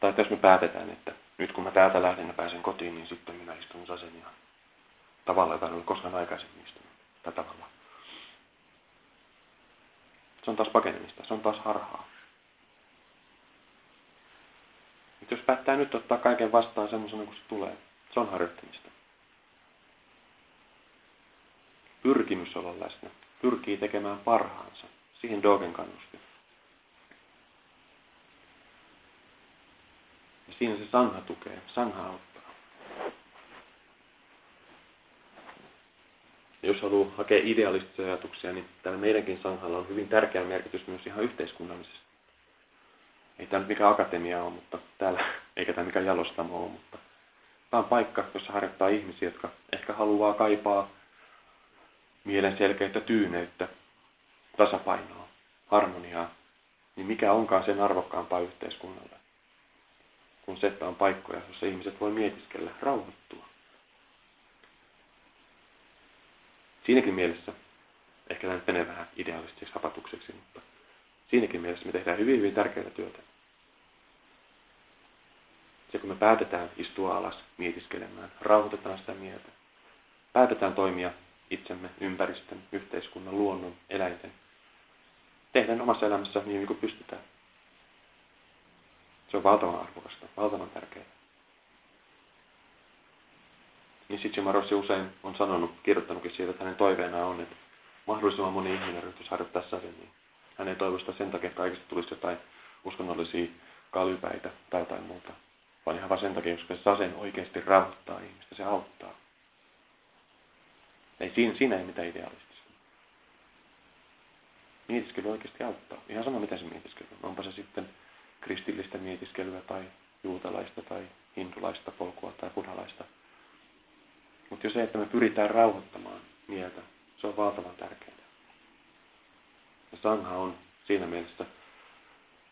A: Tai että jos me päätetään, että nyt kun mä täältä lähden ja pääsen kotiin, niin sitten minä istun sasen ja tavalla, jota en ole koskaan aikaisemmin istunut. Tai tavalla. Se on taas pakenemista, se on taas harhaa. Mutta jos päättää nyt ottaa kaiken vastaan semmoisena kuin se tulee, se on harjoittamista. Pyrkimys olla läsnä. Pyrkii tekemään parhaansa. Siihen Dogen kannusti. Ja siinä se sangha tukee. Sangha auttaa. Ja jos haluaa hakea idealistisia ajatuksia, niin tällä meidänkin sanghalla on hyvin tärkeä merkitys myös ihan yhteiskunnallisesti. Ei tämä nyt mikään akatemia ole, mutta täällä, *laughs* eikä tämä mikään jalostamo ole, mutta tämä on paikka, jossa harjoittaa ihmisiä, jotka ehkä haluaa kaipaa mielen selkeyttä, tyyneyttä, tasapainoa, harmoniaa, niin mikä onkaan sen arvokkaampaa yhteiskunnalle kun se, että on paikkoja, joissa ihmiset voi mietiskellä, rauhoittua. Siinäkin mielessä, ehkä tämä menee vähän idealistiseksi hapatukseksi, mutta siinäkin mielessä me tehdään hyvin, hyvin tärkeää työtä. Se, kun me päätetään istua alas mietiskelemään, rauhoitetaan sitä mieltä, päätetään toimia itsemme, ympäristön, yhteiskunnan, luonnon, eläinten. Tehdään omassa elämässä niin kuin pystytään. Se on valtavan arvokasta, valtavan tärkeää. Niin sitten Rossi usein on sanonut, kirjoittanutkin siitä, että hänen toiveena on, että mahdollisimman moni ihminen ryhtyisi harjoittaa sen, niin hän ei toivosta sen takia, että kaikista tulisi jotain uskonnollisia kalypäitä tai jotain muuta, vaan ihan vain sen takia, koska se sasen oikeasti rauhoittaa ihmistä, se auttaa. Ei, siinä, siinä ei mitään idealistista. Mietiskely oikeasti auttaa. Ihan sama, mitä se mietiskely on. Onpa se sitten kristillistä mietiskelyä tai juutalaista tai hindulaista polkua tai buddhalaista. Mutta jo se, että me pyritään rauhoittamaan mieltä, se on valtavan tärkeää. Ja sangha on siinä mielessä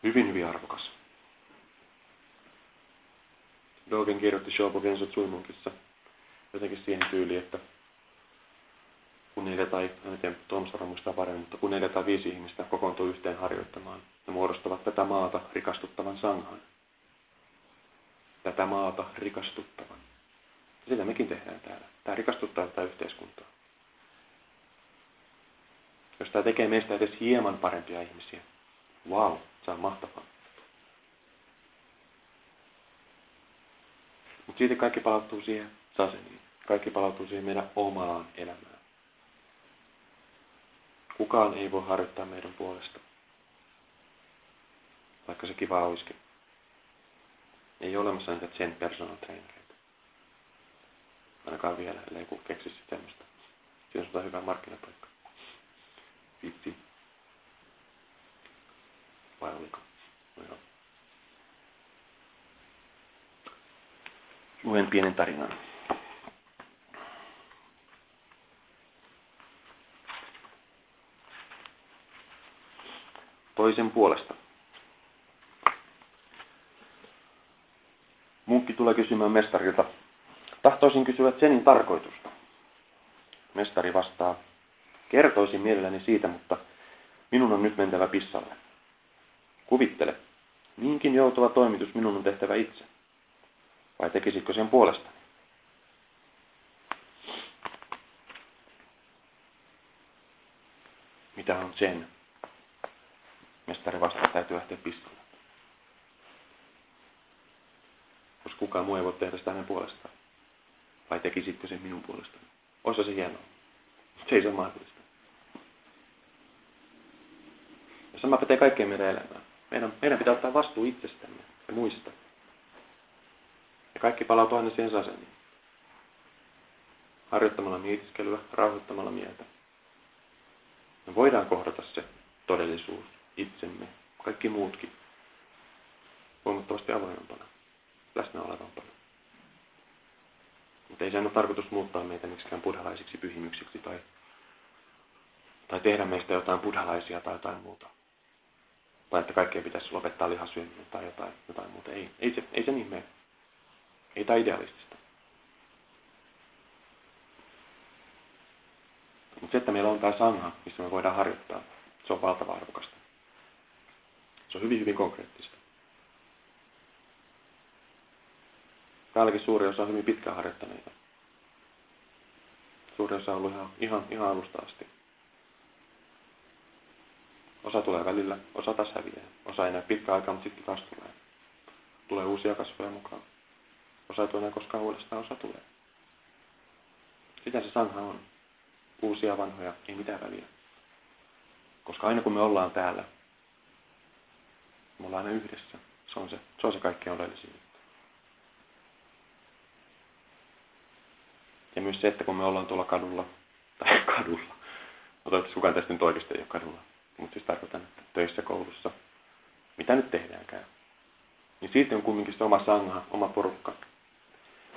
A: hyvin, hyvin arvokas. Dogen kirjoitti Shobo Genso Tsuimunkissa jotenkin siihen tyyliin, että kun neljä tai, en tiedä, Tom muistaa paremmin, mutta kun neljä tai viisi ihmistä kokoontuu yhteen harjoittamaan, ne muodostavat tätä maata rikastuttavan sanghan. Tätä maata rikastuttavan. Sitä mekin tehdään täällä. Tämä rikastuttaa tätä yhteiskuntaa. Jos tämä tekee meistä edes hieman parempia ihmisiä, wow, se on mahtavaa. Mutta siitä kaikki palautuu siihen saseniin. Kaikki palautuu siihen meidän omaan elämään. Kukaan ei voi harjoittaa meidän puolesta. Vaikka se kiva olisikin. Ei ole olemassa niitä sen personal trainereita. Ainakaan vielä, ellei joku keksisi semmoista. Siinä on hyvä markkinapaikka. Vitsi. Vai oliko? No joo. Luen pienen tarinan. toisen puolesta. Munkki tulee kysymään mestarilta. Tahtoisin kysyä senin tarkoitusta. Mestari vastaa. Kertoisin mielelläni siitä, mutta minun on nyt mentävä pissalle. Kuvittele. Niinkin joutuva toimitus minun on tehtävä itse. Vai tekisitkö sen puolestani? Mitä on sen? Mestari vastaa, täytyy lähteä pistolle. Koska kukaan muu ei voi tehdä sitä hänen puolestaan. Vai tekisitkö sen minun puolestani? Osa se hienoa. Se ei ole mahdollista. Ja sama pätee kaikkeen meidän elämään. Meidän, meidän pitää ottaa vastuu itsestämme ja muista. Ja kaikki palautuu aina siihen saseniin. Harjoittamalla mietiskelyä, rauhoittamalla mieltä. Me voidaan kohdata se todellisuus, itsemme, kaikki muutkin, huomattavasti avoimempana, läsnä olevampana. Mutta ei sen ole tarkoitus muuttaa meitä miksikään buddhalaisiksi pyhimyksiksi tai, tai tehdä meistä jotain buddhalaisia tai jotain muuta. Tai että kaikkea pitäisi lopettaa lihasyöminen tai jotain, jotain muuta. Ei, ei, se, ei se niin mene. Ei tämä idealistista. Mutta se, että meillä on tämä sangha, missä me voidaan harjoittaa, se on valtava arvokasta. Se on hyvin, hyvin konkreettista. Täälläkin suuri osa on hyvin pitkään harjoittaneita. Suuri osa on ollut ihan, ihan, ihan alusta asti. Osa tulee välillä, osa taas häviää. Osa ei näe pitkään aikaa, mutta sitten taas tulee. Tulee uusia kasvoja mukaan. Osa ei tule enää koskaan uudestaan, osa tulee. Sitä se sanha on. Uusia vanhoja, ei mitään väliä. Koska aina kun me ollaan täällä, me ollaan aina yhdessä. Se on se, se, on se kaikkein oleellisin. Ja myös se, että kun me ollaan tuolla kadulla, tai *laughs* kadulla, no toivottavasti kukaan tästä nyt oikeasti ei ole kadulla, mutta siis tarkoitan, että töissä, koulussa, mitä nyt tehdäänkään, niin siitä on kumminkin se oma sangha, oma porukka,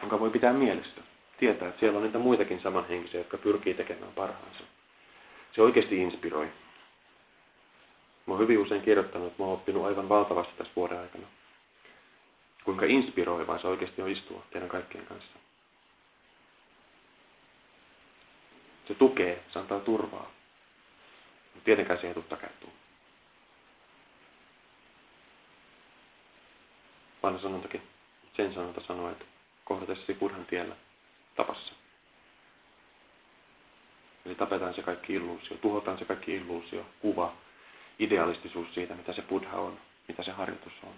A: jonka voi pitää mielessä. Tietää, että siellä on niitä muitakin samanhenkisiä, jotka pyrkii tekemään parhaansa. Se oikeasti inspiroi. Mä oon hyvin usein kirjoittanut, että mä oon oppinut aivan valtavasti tässä vuoden aikana. Kuinka inspiroivaa se oikeasti on istua teidän kaikkien kanssa. Se tukee, se antaa turvaa. Mutta tietenkään se ei tule takaituu. Vanha sanontakin, sen sanonta sanoo, että kohdatessasi purhan tiellä tapassa. Eli tapetaan se kaikki illuusio, tuhotaan se kaikki illuusio, kuva, idealistisuus siitä, mitä se buddha on, mitä se harjoitus on.